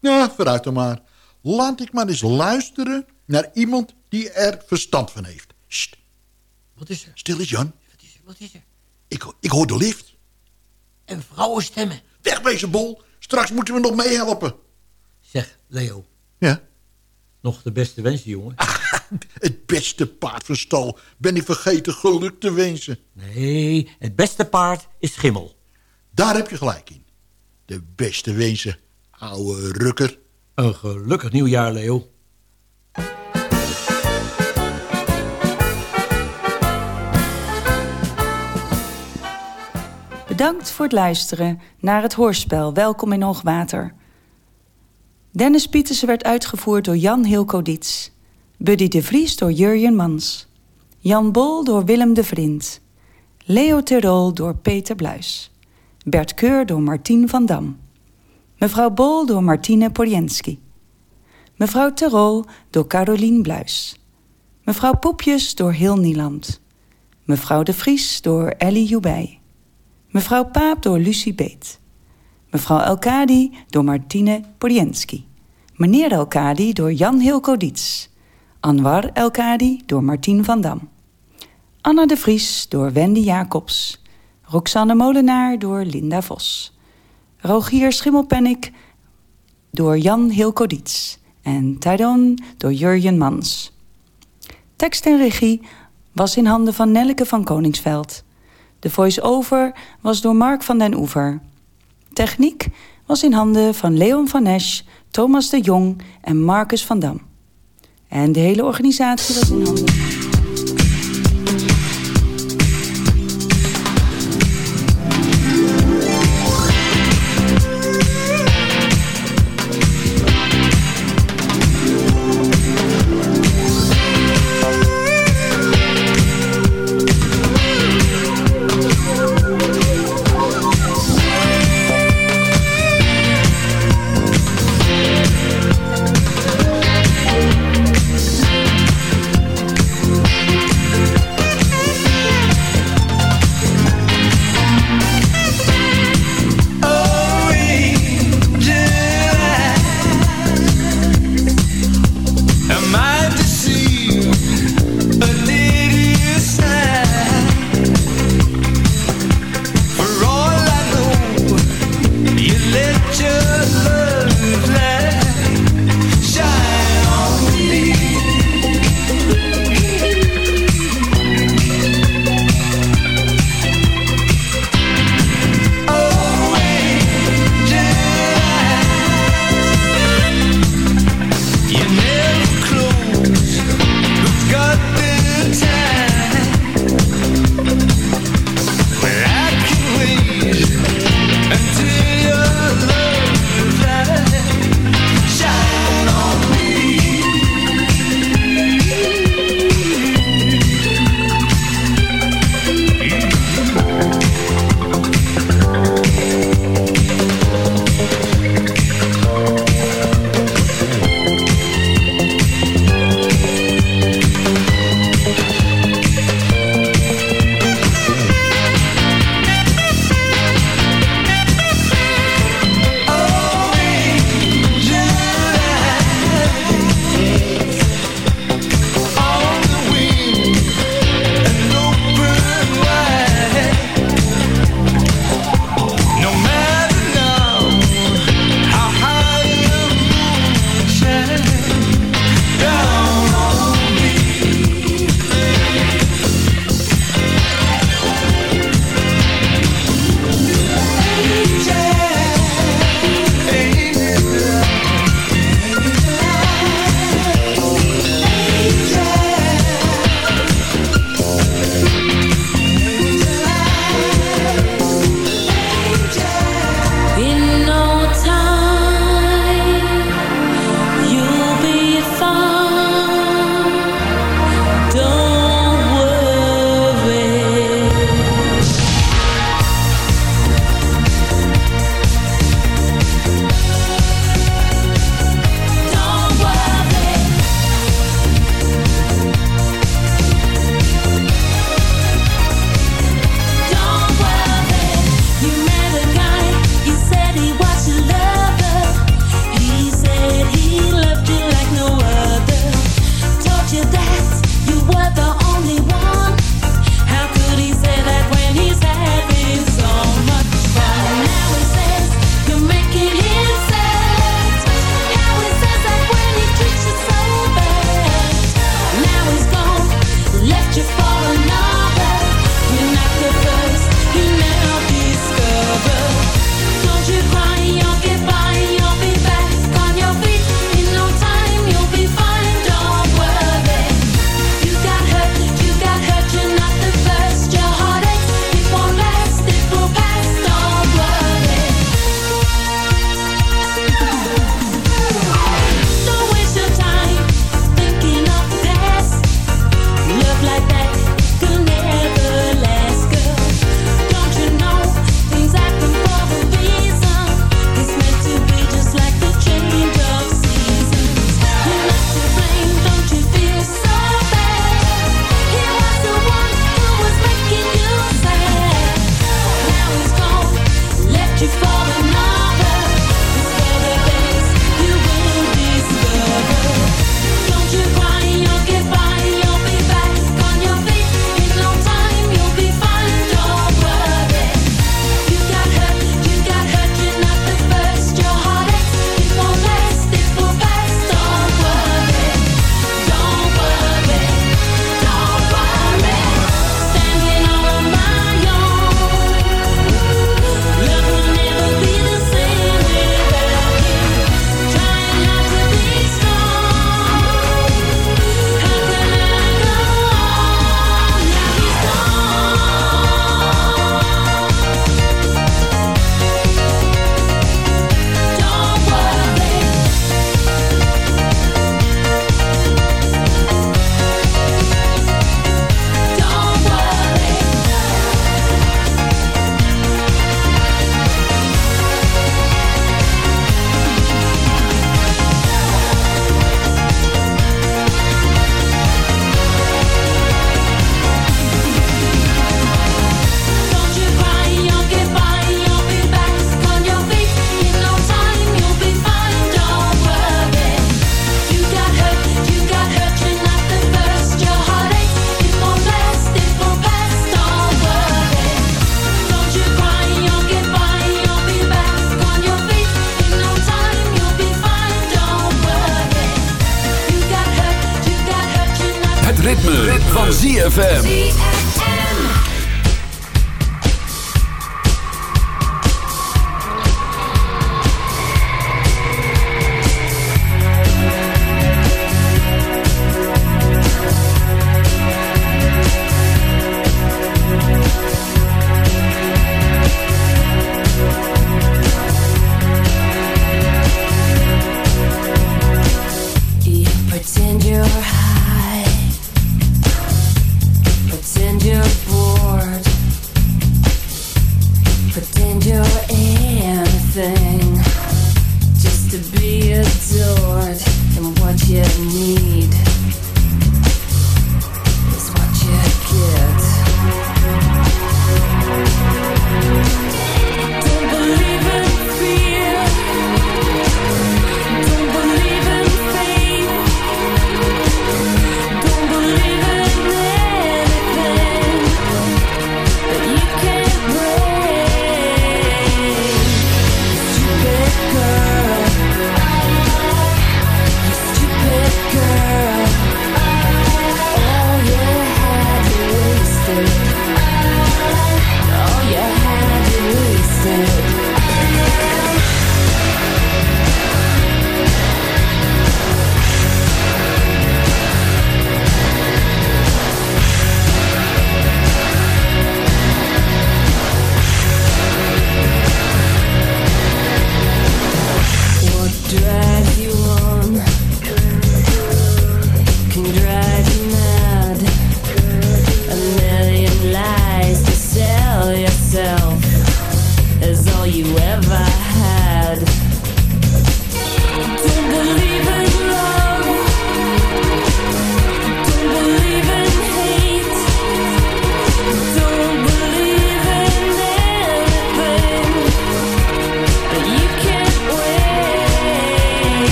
S6: Ja, vooruit dan maar. Laat ik maar eens luisteren naar iemand die er verstand van heeft. Sst.
S8: Wat is er?
S6: Stil eens, Jan.
S8: Wat is er? Wat is er?
S6: Ik, ik hoor de lift.
S8: En vrouwenstemmen.
S6: Wegwezen, Bol. Straks moeten we nog meehelpen.
S8: Zeg, Leo.
S6: Ja?
S8: Nog de beste wensen, jongen.
S6: Het beste paard van stal. Ben ik vergeten geluk te wensen.
S8: Nee, het beste paard is schimmel.
S6: Daar heb je gelijk in. De beste wensen, ouwe rukker.
S8: Een gelukkig nieuwjaar, Leo.
S15: Bedankt voor het luisteren naar het hoorspel Welkom in Hoogwater. Dennis Pietersen werd uitgevoerd door Jan Hilco Diets. Buddy de Vries door Jurjen Mans. Jan Bol door Willem de Vriend. Leo Terol door Peter Bluis. Bert Keur door Martien van Dam. Mevrouw Bol door Martine Porjenski. Mevrouw Terol door Carolien Bluis. Mevrouw Poepjes door Heel Nieland. Mevrouw de Vries door Ellie Joubij. Mevrouw Paap door Lucie Beet. Mevrouw Elkadi door Martine Porjenski. Meneer Elkadi door Jan Hilco Diets. Anwar Elkadi door Martien van Dam. Anna de Vries door Wendy Jacobs. Roxanne Molenaar door Linda Vos. Rogier Schimmelpennik door Jan Hilco Diets. En Tydon door Jurjen Mans. Tekst en regie was in handen van Nelleke van Koningsveld. De voice-over was door Mark van den Oever. Techniek was in handen van Leon van Esch, Thomas de Jong en Marcus van Dam. En de hele organisatie was in handen.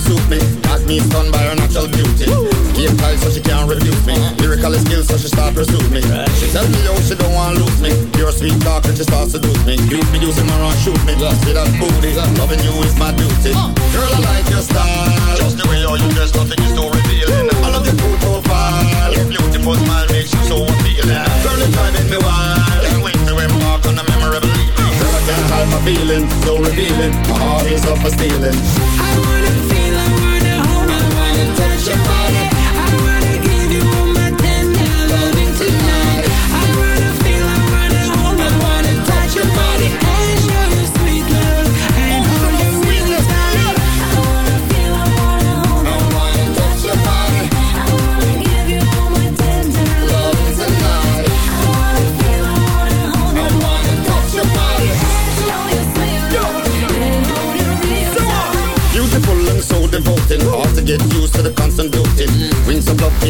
S16: Cute to the type of suit me. Got me stunned by her natural beauty. Game tight so she can't refuse me. Lyrical skills so she start pursue me. She tell me how she don't want lose me. Pure sweet talk and she starts seduce me. You be using my run shoot me. See that booty. Loving you is my duty. Girl I like your style. Just the way how you dress, nothing is so revealing. I love your cool profile. Your beautiful smile makes you so appealing. Girl it's driving me wild. Can't wait to embark on a memorable evening. Girl I can't hide my feelings, so revealing. My heart is up for stealing.
S17: I wanna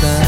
S16: The.